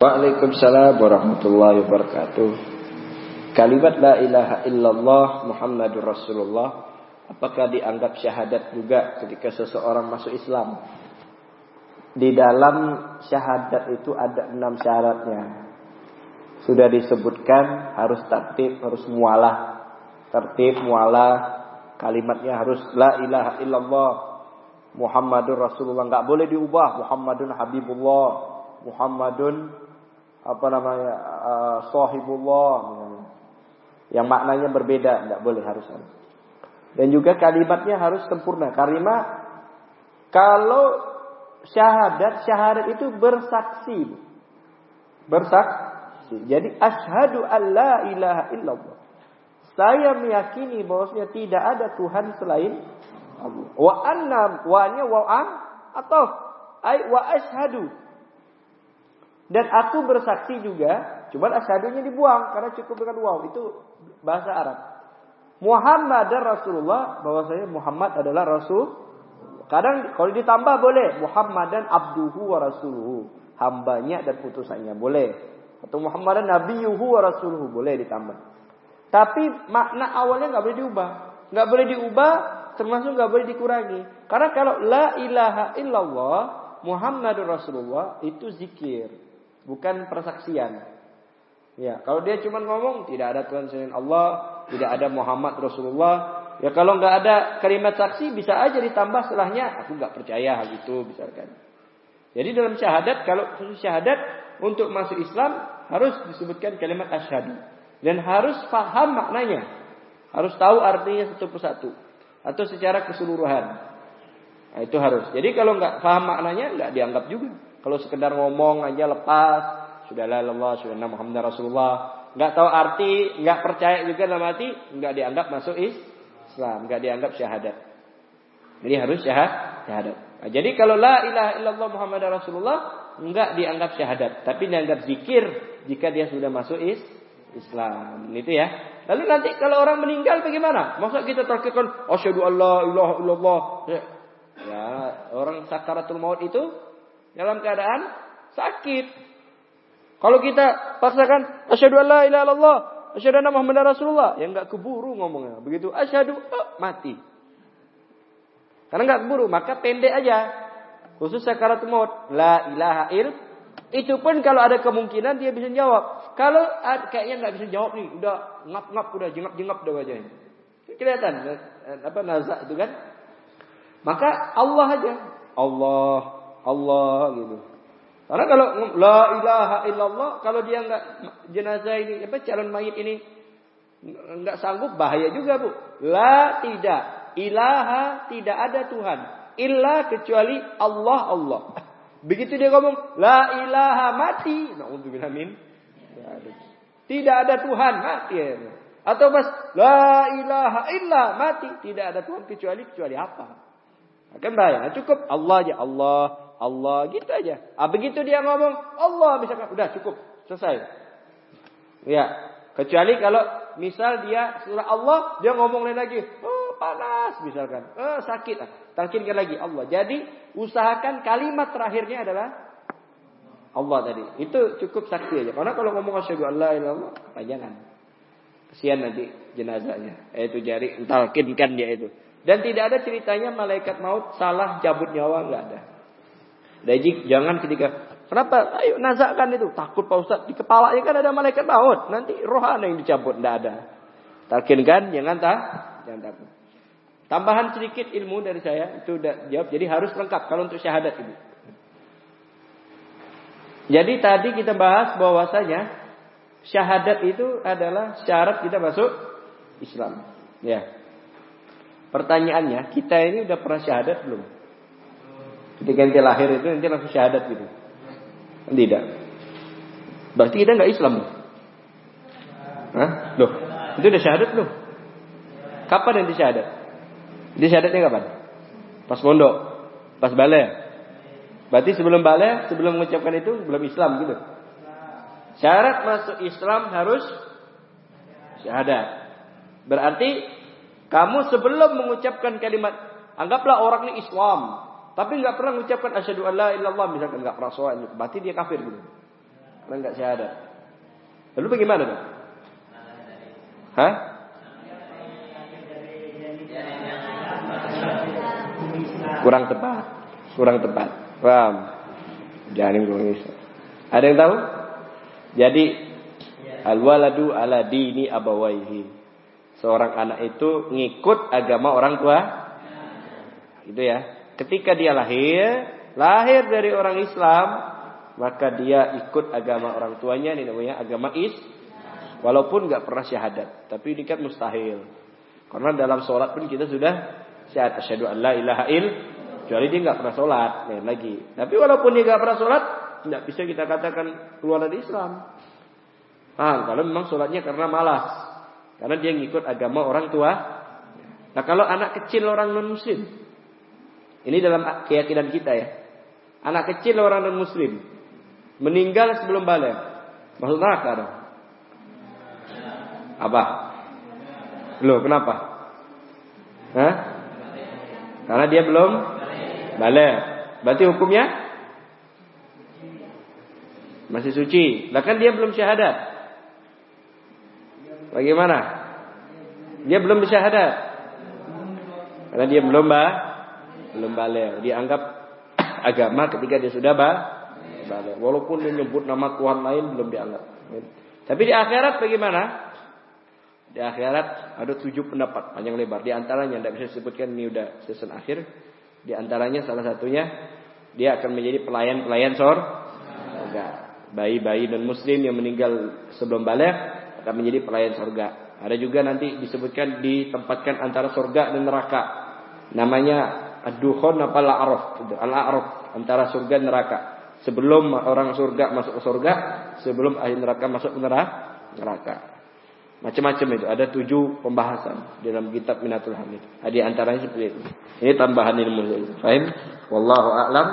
Waalaikumsalam warahmatullahi wabarakatuh. Kalimat la ilaha illallah Muhammadur Rasulullah apakah dianggap syahadat juga ketika seseorang masuk Islam? Di dalam syahadat itu ada enam syaratnya. Sudah disebutkan harus tertib, harus mualah. Tertib, mualah. Kalimatnya harus la ilaha illallah Muhammadur Rasulullah. Nggak boleh diubah. Muhammadun Habibullah. Muhammadun apa namanya uh, sahibullah yang maknanya berbeda tidak boleh harus dan juga kalimatnya harus sempurna. Karena kalau syahadat syahadat itu bersaksi. Bersaksi. Jadi asyhadu alla ilaha illallah. Saya meyakini bahwasanya tidak ada Tuhan selain Allah. Wa anna wa wa atau ai wa asyhadu dan aku bersaksi juga, cuma asyadunya dibuang karena cukup dengan waw. Itu bahasa Arab. Muhammad dan Rasulullah bahwasanya Muhammad adalah Rasul. Kadang kalau ditambah boleh Muhammad dan abduhu wa rasuluhu. Hambanya dan putusannya boleh. Atau Muhammad dan nabiyuhu wa rasuluhu boleh ditambah. Tapi makna awalnya nggak boleh diubah. Nggak boleh diubah termasuk nggak boleh dikurangi. Karena kalau la ilaha illallah Muhammadur Rasulullah itu zikir bukan persaksian. Ya, kalau dia cuma ngomong tidak ada Tuhan selain Allah, tidak ada Muhammad Rasulullah, ya kalau nggak ada kalimat saksi bisa aja ditambah setelahnya aku nggak percaya hal itu misalkan. Jadi dalam syahadat kalau khusus syahadat untuk masuk Islam harus disebutkan kalimat asyhadu dan harus paham maknanya. Harus tahu artinya satu persatu atau secara keseluruhan. Nah, itu harus. Jadi kalau nggak paham maknanya nggak dianggap juga. Kalau sekedar ngomong aja lepas, sudah la Allah, sudah Muhammad Rasulullah, nggak tahu arti, nggak percaya juga dalam hati, nggak dianggap masuk Islam, nggak dianggap syahadat. Jadi harus syahad, syahadat. Nah, jadi kalau la ilaha illallah Muhammad Rasulullah nggak dianggap syahadat, tapi dianggap zikir jika dia sudah masuk is Islam. Itu ya. Lalu nanti kalau orang meninggal bagaimana? Masa kita terkekon asyhadu alla ilaha illallah. Ya orang sakaratul maut itu dalam keadaan sakit. Kalau kita paksakan asyhadu alla ilaha illallah, asyhadu anna muhammadar rasulullah, yang enggak keburu ngomongnya. Begitu asyhadu oh, mati. Karena enggak keburu, maka pendek aja. Khusus sakaratul maut, la ilaha il itu pun kalau ada kemungkinan dia bisa jawab. Kalau kayaknya nggak bisa jawab nih, udah ngap-ngap, udah jengap-jengap udah wajahnya. Kelihatan apa nazak itu kan? Maka Allah aja. Allah Allah gitu. Karena kalau la ilaha illallah kalau dia nggak jenazah ini apa calon mayit ini nggak sanggup bahaya juga bu. La tidak ilaha tidak ada Tuhan illa kecuali Allah Allah. Begitu dia ngomong la ilaha mati. Nauzubillah min. Tidak ada Tuhan mati. Ya. Atau pas la ilaha illa mati tidak ada Tuhan kecuali kecuali apa? Akan bahaya. Cukup Allah aja Allah Allah gitu aja. Ah begitu dia ngomong Allah misalkan udah cukup selesai. Ya, kecuali kalau misal dia surah Allah dia ngomong lain lagi, oh panas misalkan, oh sakit, ah, talkinkan lagi Allah. Jadi usahakan kalimat terakhirnya adalah Allah tadi. Itu cukup saksi aja. Karena kalau ngomong asyhadu alla ilallah kepanjangan. Kesian nanti jenazahnya. Itu jari talkinkan dia itu. Dan tidak ada ceritanya malaikat maut salah cabut nyawa nggak ada. Jadi jangan ketika Kenapa? Ayo nazakkan itu. Takut Pak Ustaz. Di kepalanya kan ada malaikat maut. Nanti rohana yang dicabut. Tidak ada. Talkinkan. Jangan tak. Jangan takut. Tambahan sedikit ilmu dari saya. Itu udah jawab. Jadi harus lengkap. Kalau untuk syahadat itu. Jadi tadi kita bahas bahwasanya syahadat itu adalah syarat kita masuk Islam. Ya. Pertanyaannya, kita ini udah pernah syahadat belum? Ketika nanti lahir itu nanti langsung syahadat gitu. Tidak. Berarti kita nggak Islam. Hah? Loh, itu udah syahadat belum? Kapan nanti syahadat? Dia syahadatnya kapan? Pas pondok, pas balik. Berarti sebelum balik, sebelum mengucapkan itu belum Islam gitu. Syarat masuk Islam harus syahadat. Berarti kamu sebelum mengucapkan kalimat anggaplah orang ini Islam, tapi nggak pernah mengucapkan asyhadu alla illallah misalkan nggak pernah sholat, berarti dia kafir gitu. Karena enggak syahadat. Lalu bagaimana dong? Hah? Kurang tepat. Kurang tepat. Paham? Jangan kurang Ada yang tahu? Jadi al-waladu ala dini abawaihi. Seorang anak itu ngikut agama orang tua. Itu ya. Ketika dia lahir, lahir dari orang Islam, maka dia ikut agama orang tuanya ini namanya agama is. Walaupun nggak pernah syahadat tapi ini kan mustahil. Karena dalam sholat pun kita sudah syahadat. Asyhadu an la ilaha il kecuali dia nggak pernah sholat lain lagi. Tapi walaupun dia nggak pernah sholat tidak bisa kita katakan keluar dari Islam. Ah kalau memang sholatnya karena malas karena dia ngikut agama orang tua. Nah kalau anak kecil orang non muslim ini dalam keyakinan kita ya anak kecil orang non muslim meninggal sebelum balik masuk neraka dong apa Loh, kenapa? Hah? Karena dia belum balik. Berarti hukumnya masih suci. Lah kan dia belum syahadat. Bagaimana? Dia belum bersyahadat. Karena dia belum bah, belum balik. Dianggap agama ketika dia sudah bah, balik. Walaupun dia nyebut nama Tuhan lain belum dianggap. Tapi di akhirat bagaimana? Di akhirat ada tujuh pendapat panjang lebar. Di antaranya tidak bisa disebutkan ini udah season akhir. Di antaranya salah satunya dia akan menjadi pelayan-pelayan surga. Bayi-bayi dan muslim yang meninggal sebelum balik akan menjadi pelayan surga. Ada juga nanti disebutkan ditempatkan antara surga dan neraka. Namanya ad-dukhon apa al-a'raf. Al-a'raf antara surga neraka. Sebelum orang surga masuk ke surga, sebelum ahli neraka masuk ke neraka. Macam-macam itu. Ada tujuh pembahasan dalam kitab Minatul Hamid. Di antaranya seperti itu. Ini tambahan ilmu. Fahim? Wallahu a'lam.